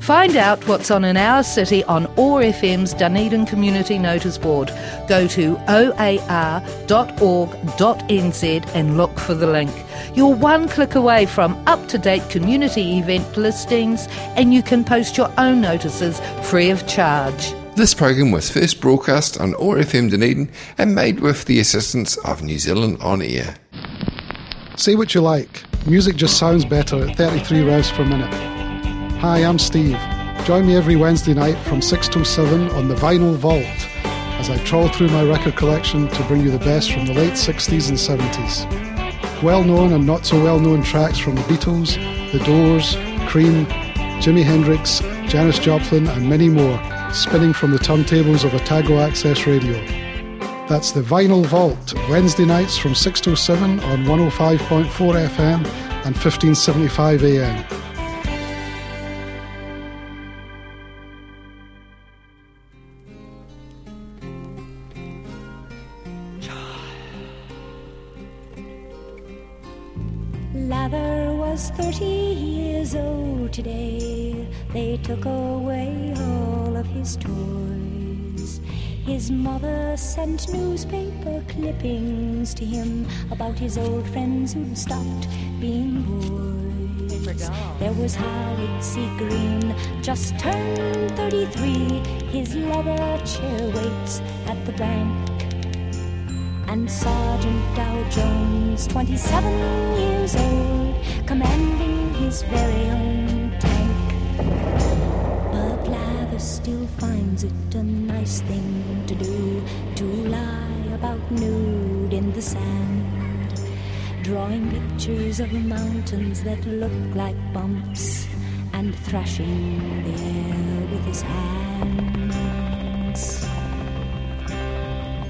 Find out what's on in our city on OAR FM's Dunedin Community Notice Board. Go to oar.org.nz and look for the link. You're one click away from up to date community event listings, and you can post your own notices free of charge. This program was first broadcast on OAR FM Dunedin and made with the assistance of New Zealand On Air. Say what you like, music just sounds better at 33 revs per minute. Hi, I'm Steve. Join me every Wednesday night from 6 to 7 on the Vinyl Vault as I trawl through my record collection to bring you the best from the late 60s and 70s. Well known and not so well known tracks from the Beatles, The Doors, Cream, Jimi Hendrix, Janis Joplin, and many more, spinning from the turntables of Otago Access Radio. That's the Vinyl Vault, Wednesday nights from 6 to 7 on 105.4 FM and 1575 AM. Sent newspaper clippings to him about his old friends who'd stopped being boys. There was Howard C. Green, just turned 33. His leather chair waits at the bank and Sergeant Dow Jones, 27 years old, commanding his very own tank. But Lather still finds it a nice thing the sand, drawing pictures of mountains that look like bumps and thrashing the air with his hands.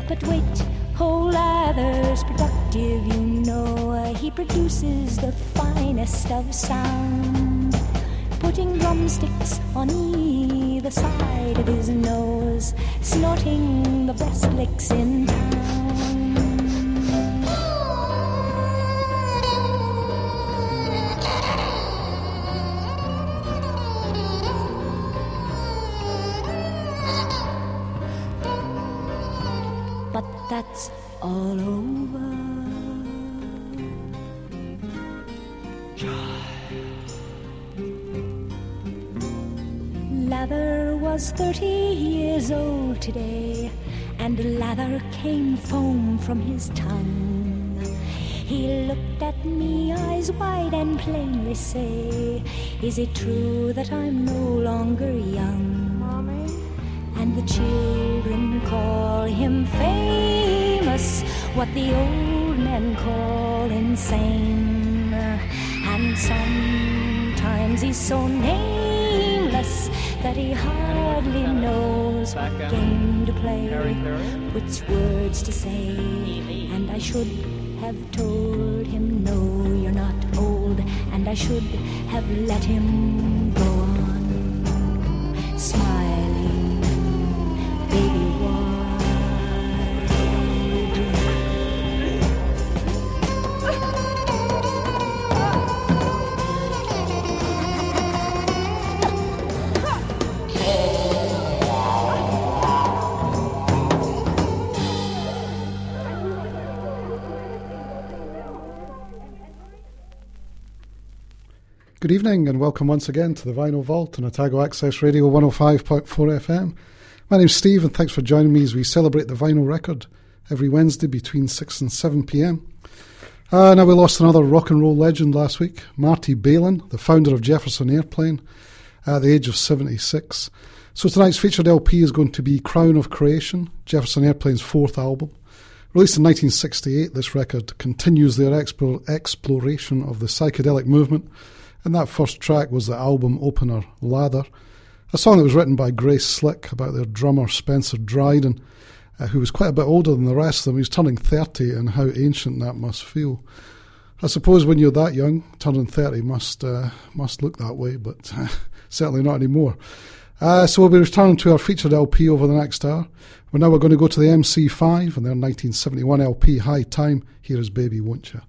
But wait, whole lather's productive, you know. He produces the finest of sound, putting drumsticks on either side of his nose, snorting the best licks in town. Came foam from his tongue. He looked at me, eyes wide, and plainly say, Is it true that I'm no longer young? Mommy? And the children call him famous, what the old men call insane. And sometimes he's so nameless that he hardly knows what game to play, which words to say. And I should have told him, No, you're not old, and I should have let him Good evening and welcome once again to the Vinyl Vault on Otago Access Radio 105.4 FM. My name's Steve and thanks for joining me as we celebrate the vinyl record every Wednesday between 6 and 7 pm. Uh, now, we lost another rock and roll legend last week, Marty Balin, the founder of Jefferson Airplane, at the age of 76. So tonight's featured LP is going to be Crown of Creation, Jefferson Airplane's fourth album. Released in 1968, this record continues their exploration of the psychedelic movement, and that first track was the album opener, Lather, a song that was written by Grace Slick about their drummer Spencer Dryden, uh, who was quite a bit older than the rest of them. He was turning 30, and how ancient that must feel. I suppose when you're that young, turning 30 must uh, must look that way, but uh, certainly not anymore. Uh, so we'll be returning to our featured LP over the next hour. Well, now we're going to go to the MC5 and their 1971 LP, High Time. Here is Baby Won't Ya.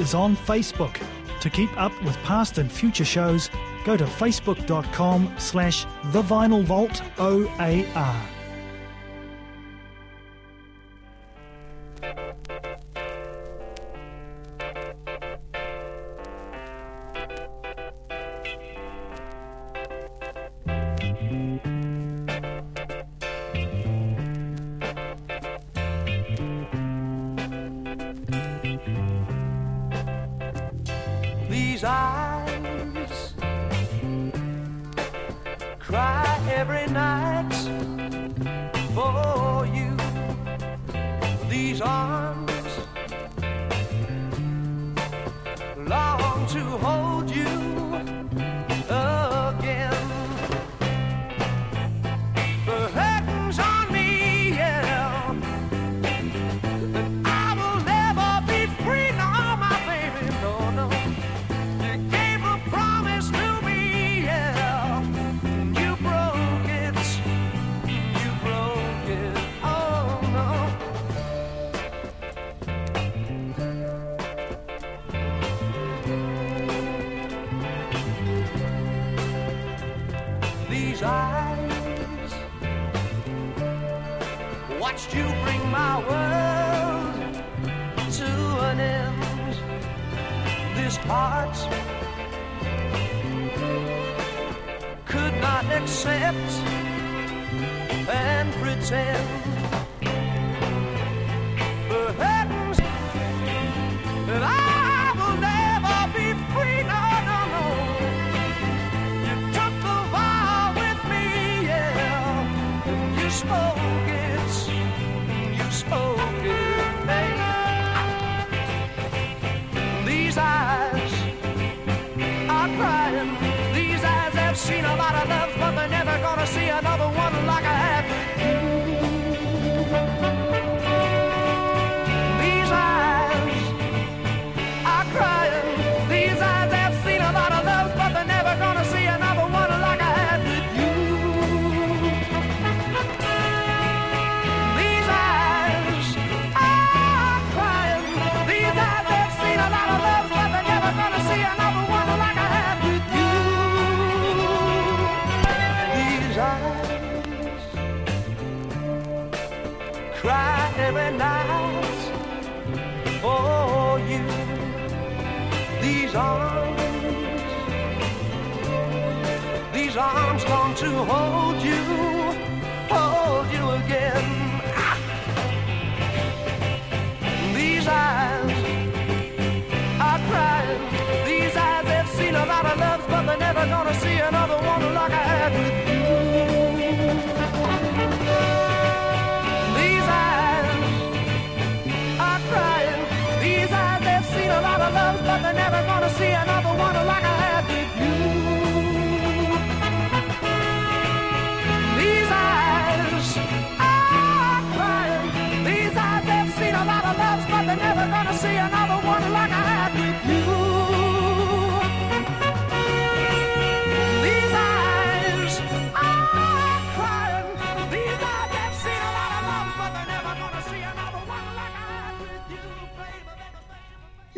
Is on Facebook. To keep up with past and future shows, go to facebook.com slash The Vinyl Vault OAR. wishbone. arms, these arms come to hold you.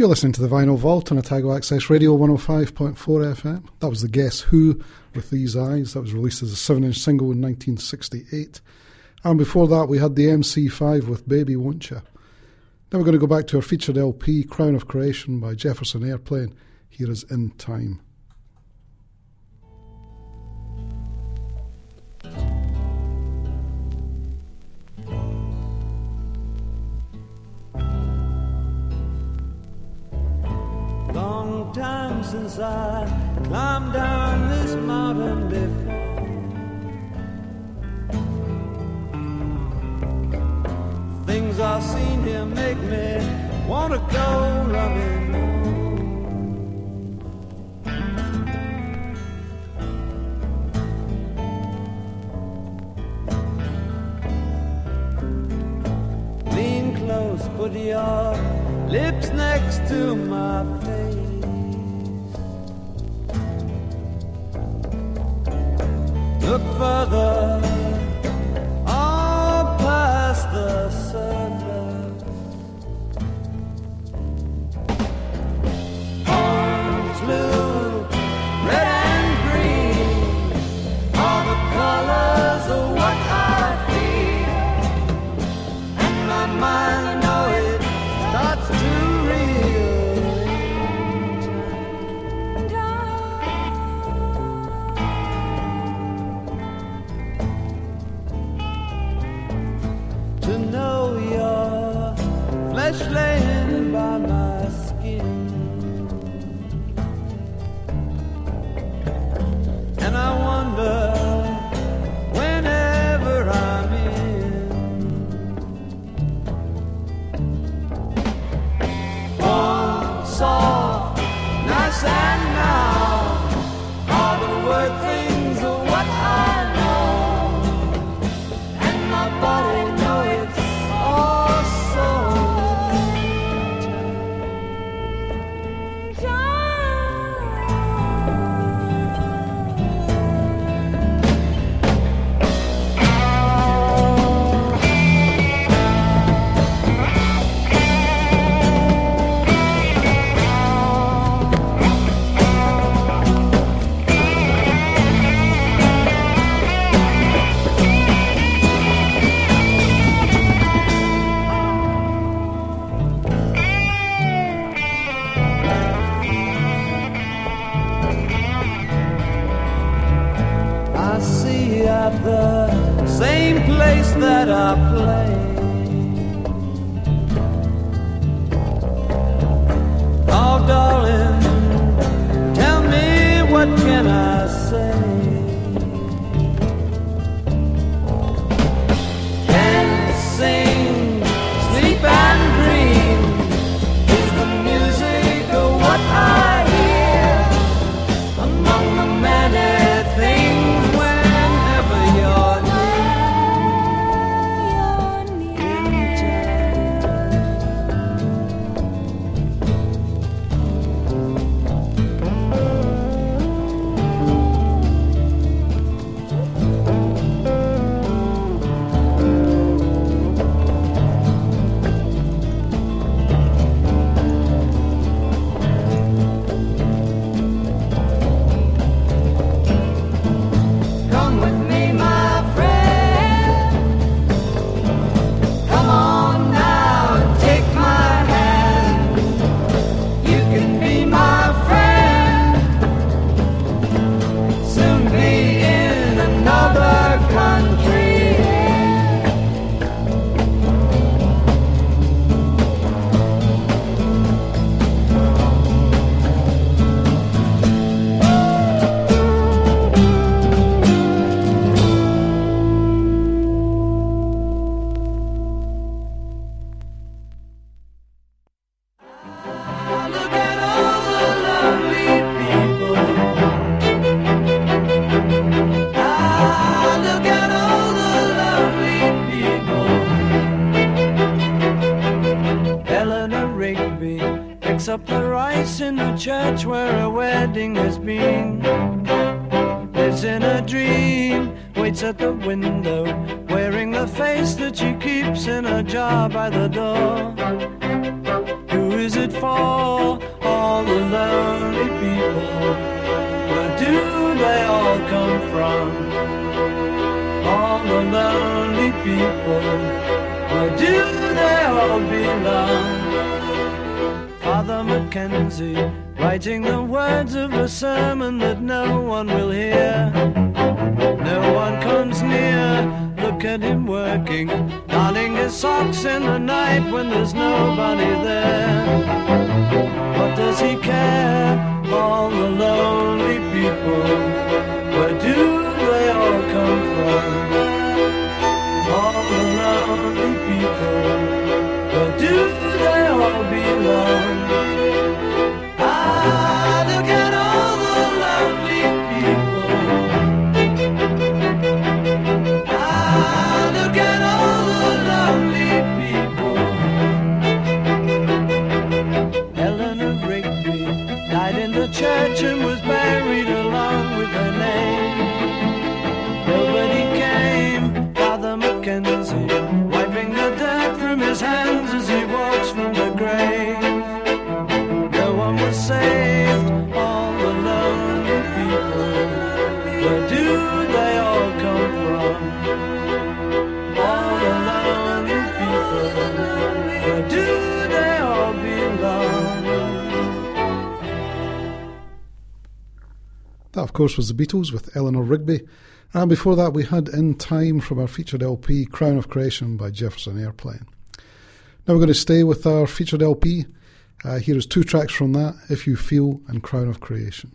You're listening to the Vinyl Vault on Otago Access Radio 105.4 FM. That was the Guess Who with These Eyes. That was released as a 7 inch single in 1968. And before that, we had the MC5 with Baby Won't Ya. Now we're going to go back to our featured LP, Crown of Creation by Jefferson Airplane. Here is In Time. Since I climbed down this mountain before. Things I've seen here make me wanna go running. Lean close, put your lips next to my face. Look further on past the surface. Flesh laying from? All the lonely people. Where do they all belong? Father McKenzie, writing the words of a sermon that no one will hear. No one comes near. Look at him working, darning his socks in the night when there's nobody there. What does he care? All the lonely people. Where do they all come from? All the lonely people. Where do they all belong? Of course, was the Beatles with Eleanor Rigby. And before that, we had In Time from our featured LP, Crown of Creation by Jefferson Airplane. Now we're going to stay with our featured LP. Uh, here is two tracks from that If You Feel and Crown of Creation.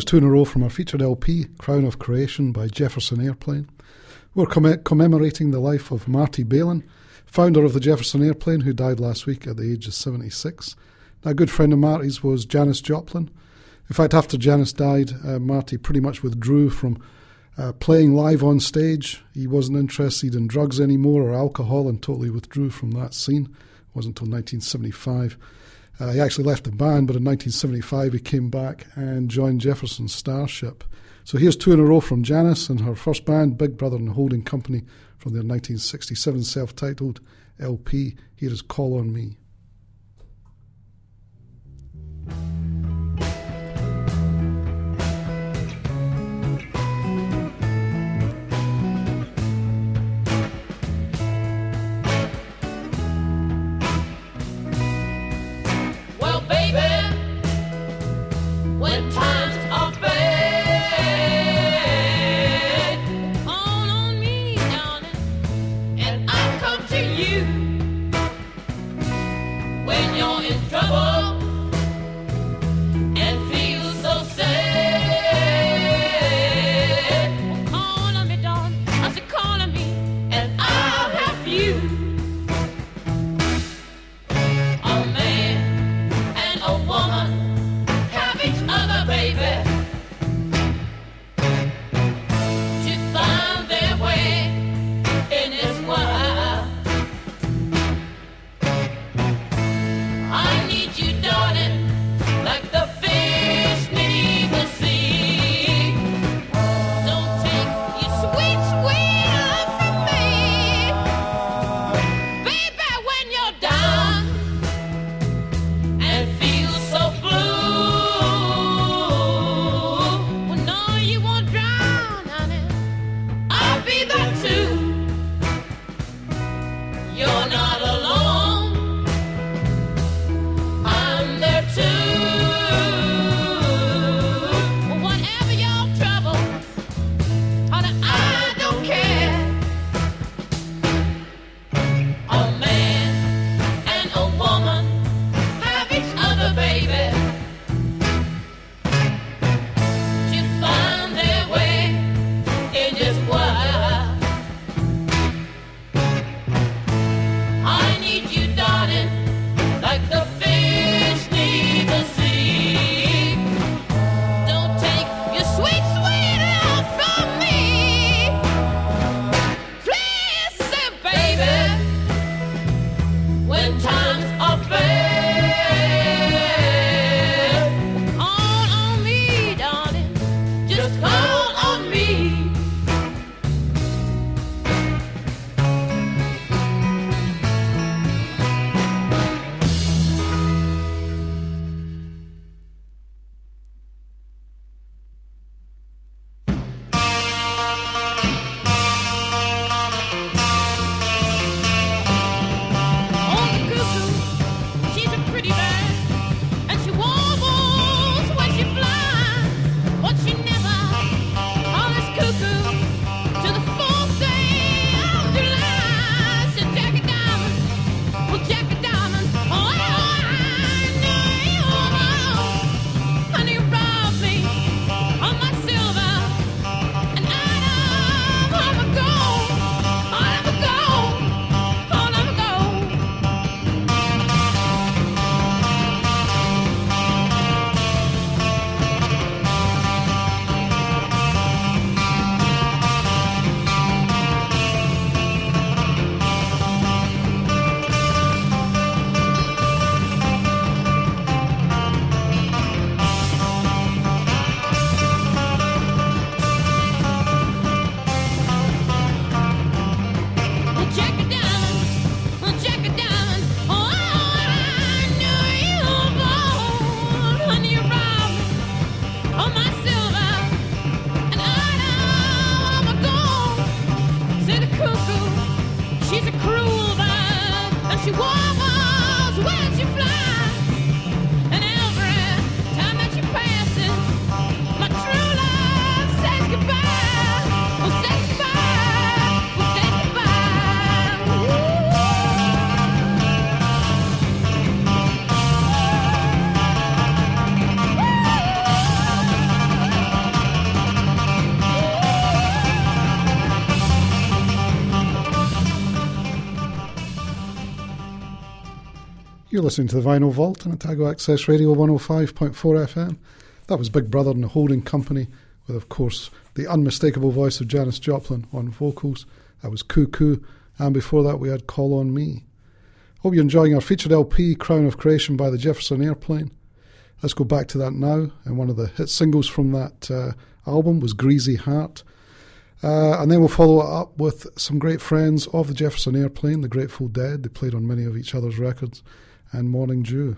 Was two in a row from our featured LP, Crown of Creation by Jefferson Airplane. We're comm- commemorating the life of Marty Balin, founder of the Jefferson Airplane, who died last week at the age of 76. Now, a good friend of Marty's was Janis Joplin. In fact, after Janis died, uh, Marty pretty much withdrew from uh, playing live on stage. He wasn't interested in drugs anymore or alcohol and totally withdrew from that scene. It wasn't until 1975. Uh, he actually left the band, but in 1975 he came back and joined Jefferson Starship. So here's two in a row from Janis and her first band, Big Brother and Holding Company, from their 1967 self titled LP. Here is Call on Me. listening to the Vinyl Vault on Otago Access Radio 105.4 FM. That was Big Brother and the Holding Company, with, of course, the unmistakable voice of Janis Joplin on vocals. That was Cuckoo, and before that, we had Call on Me. Hope you're enjoying our featured LP, Crown of Creation by the Jefferson Airplane. Let's go back to that now, and one of the hit singles from that uh, album was Greasy Heart. Uh, and then we'll follow it up with some great friends of the Jefferson Airplane, the Grateful Dead. They played on many of each other's records and Morning Dew.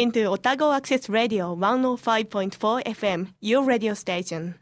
into Otago Access Radio 105.4 FM, your radio station.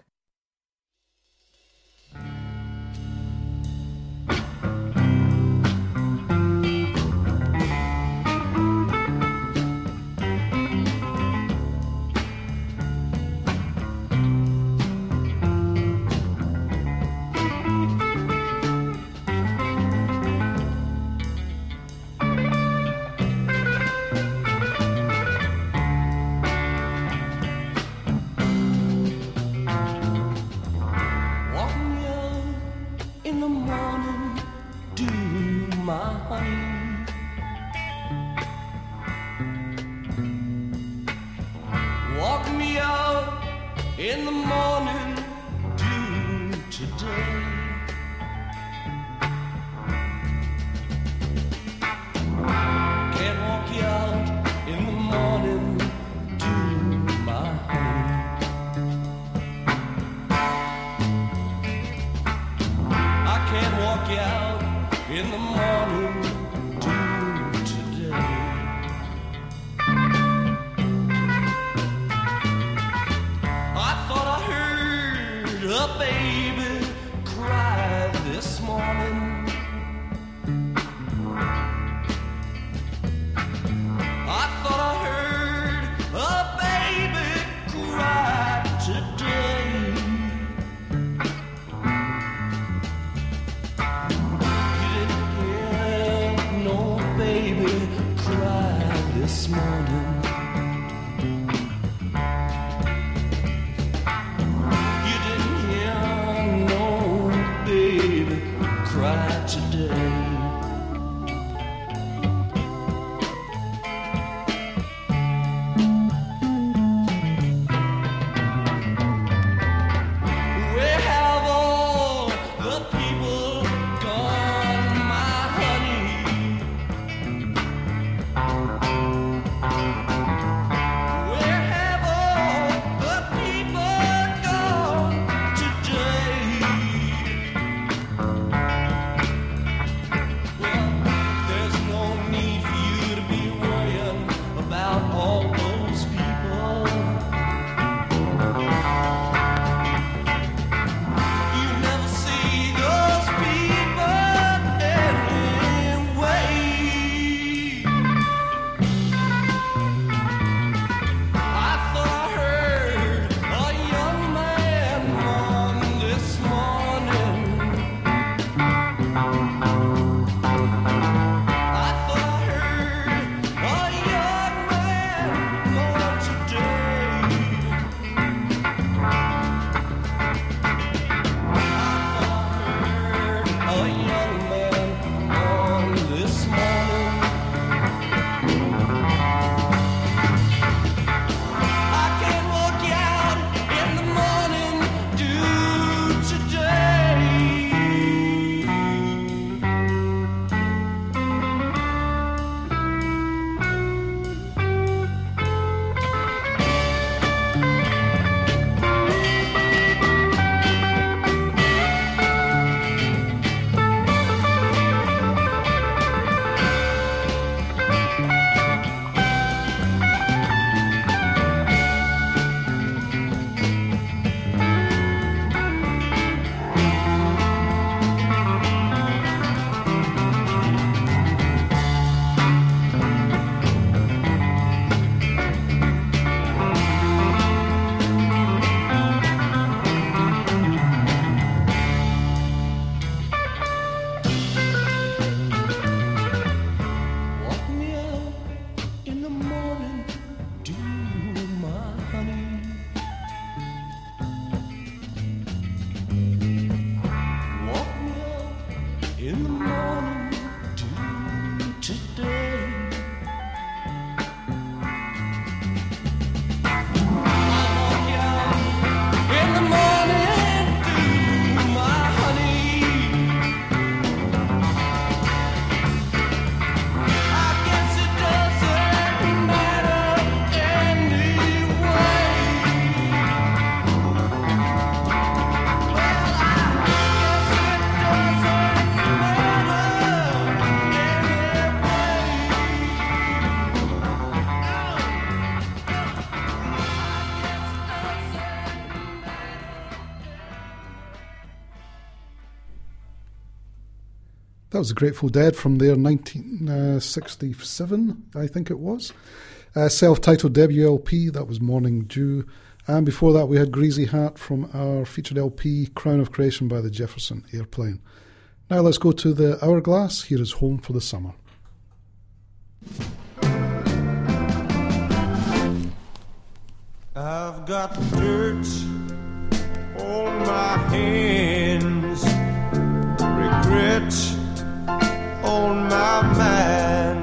That was Grateful Dead from their 1967, uh, I think it was. Uh, Self titled debut LP, that was Morning Dew. And before that, we had Greasy Heart from our featured LP, Crown of Creation by the Jefferson Airplane. Now let's go to the Hourglass. Here is Home for the Summer. I've got dirt on my hands, regret on my mind.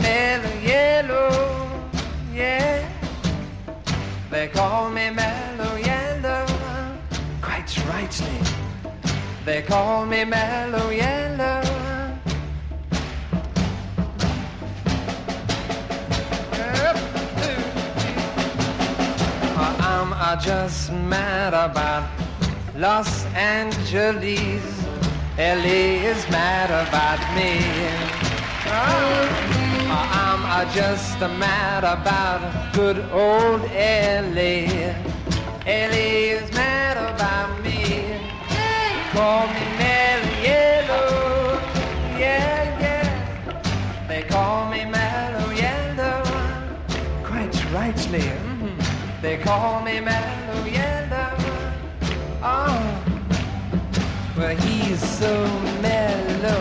Mellow yellow, yeah. They call me mellow yellow, quite rightly. They call me mellow yellow. Uh, I'm uh, just mad about Los Angeles. LA is mad about me. Oh, I'm uh, just mad about good old LA. LA is mad about me. Call me Mellow Yellow. Yeah, yeah. They call me Mellow Yellow. Quite rightly. mhm. They call me Mellow Yellow. Oh, well, he's so. Mellow,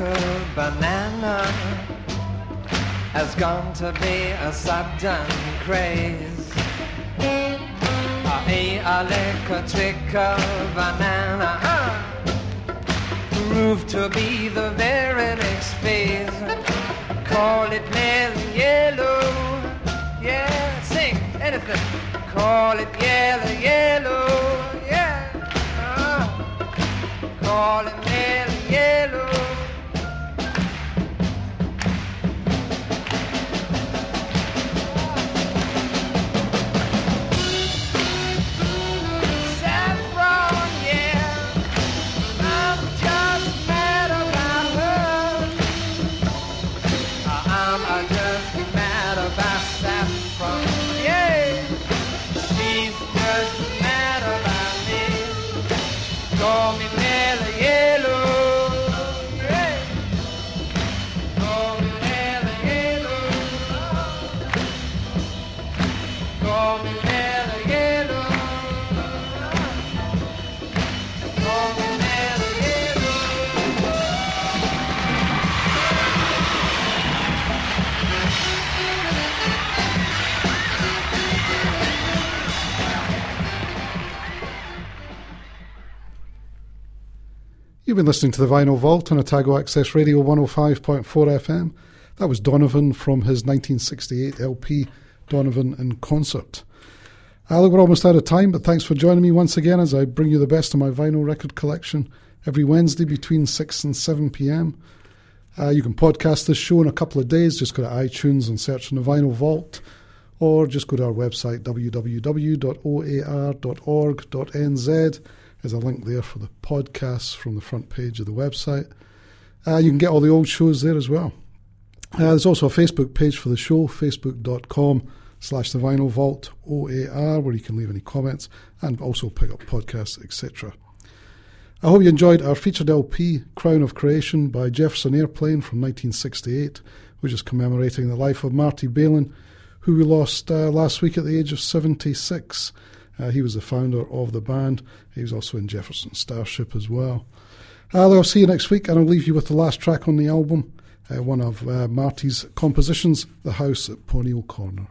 electrical banana has gone to be a sudden craze. A electrical banana uh, proved to be the very next phase. Call it mellow yellow, yeah, sing anything. Call it yellow, yellow, yeah. Uh, call it mellow yellow. You've been listening to the Vinyl Vault on Otago Access Radio 105.4 FM. That was Donovan from his 1968 LP, Donovan in Concert. Uh, look, we're almost out of time, but thanks for joining me once again as I bring you the best of my vinyl record collection every Wednesday between 6 and 7 pm. Uh, you can podcast this show in a couple of days. Just go to iTunes and search in the Vinyl Vault, or just go to our website www.oar.org.nz. There's a link there for the podcasts from the front page of the website. Uh, you can get all the old shows there as well. Uh, there's also a Facebook page for the show, facebook.com slash the vinyl vault OAR, where you can leave any comments and also pick up podcasts, etc. I hope you enjoyed our featured LP, Crown of Creation, by Jefferson Airplane from 1968, which is commemorating the life of Marty Balin, who we lost uh, last week at the age of 76. Uh, he was the founder of the band. He was also in Jefferson Starship as well. I'll see you next week, and I'll leave you with the last track on the album, uh, one of uh, Marty's compositions, The House at Pooneil Corner.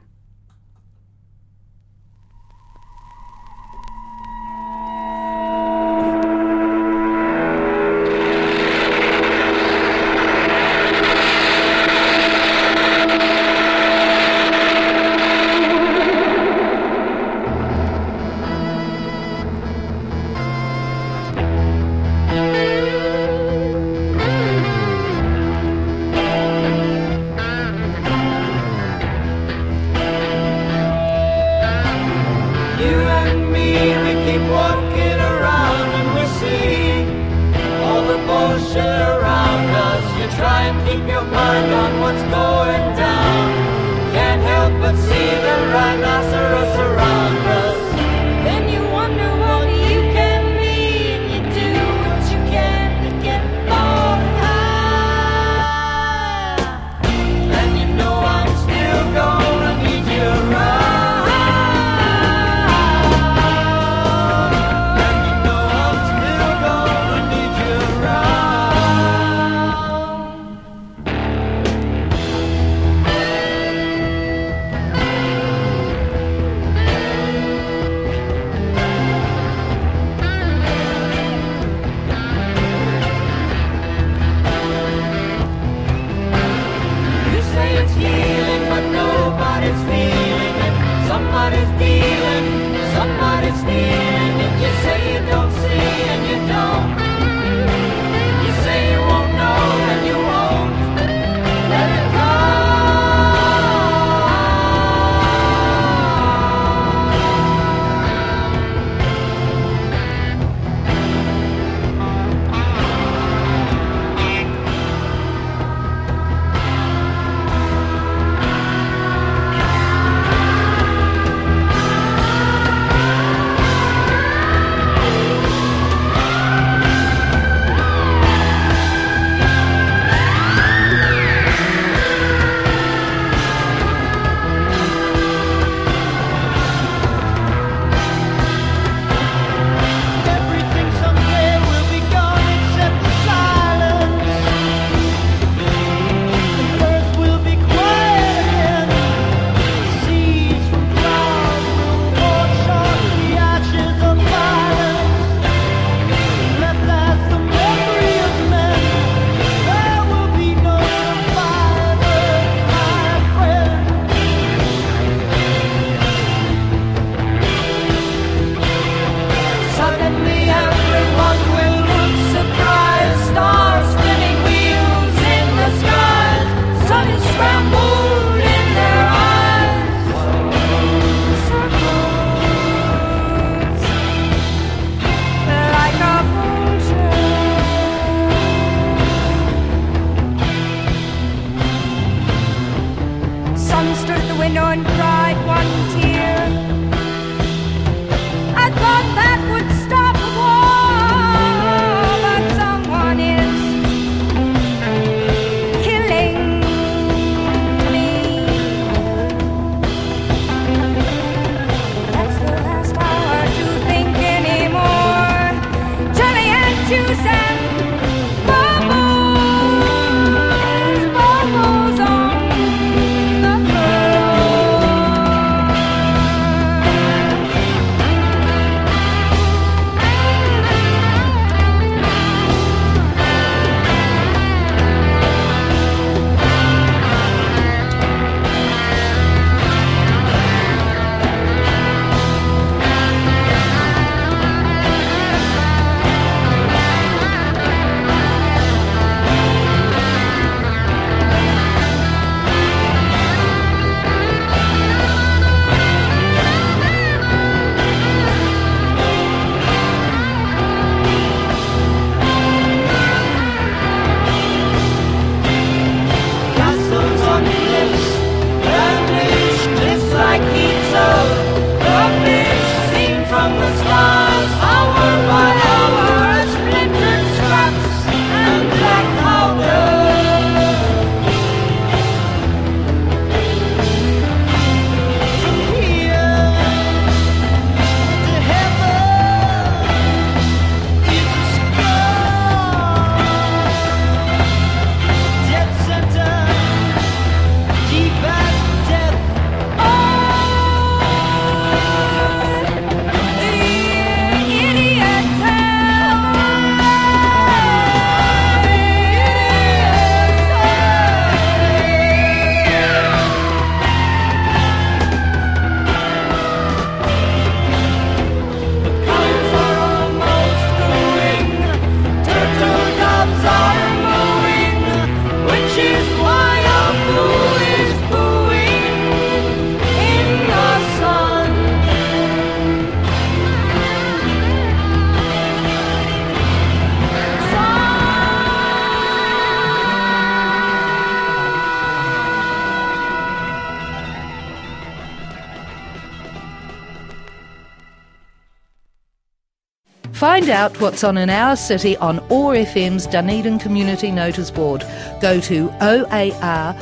the sky. Out what's on in our city on OAR FM's Dunedin Community Notice Board. Go to oar.org.nz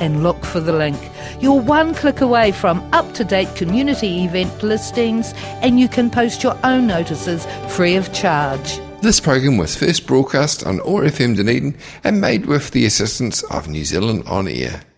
and look for the link. You're one click away from up to date community event listings, and you can post your own notices free of charge. This program was first broadcast on OAR FM Dunedin and made with the assistance of New Zealand On Air.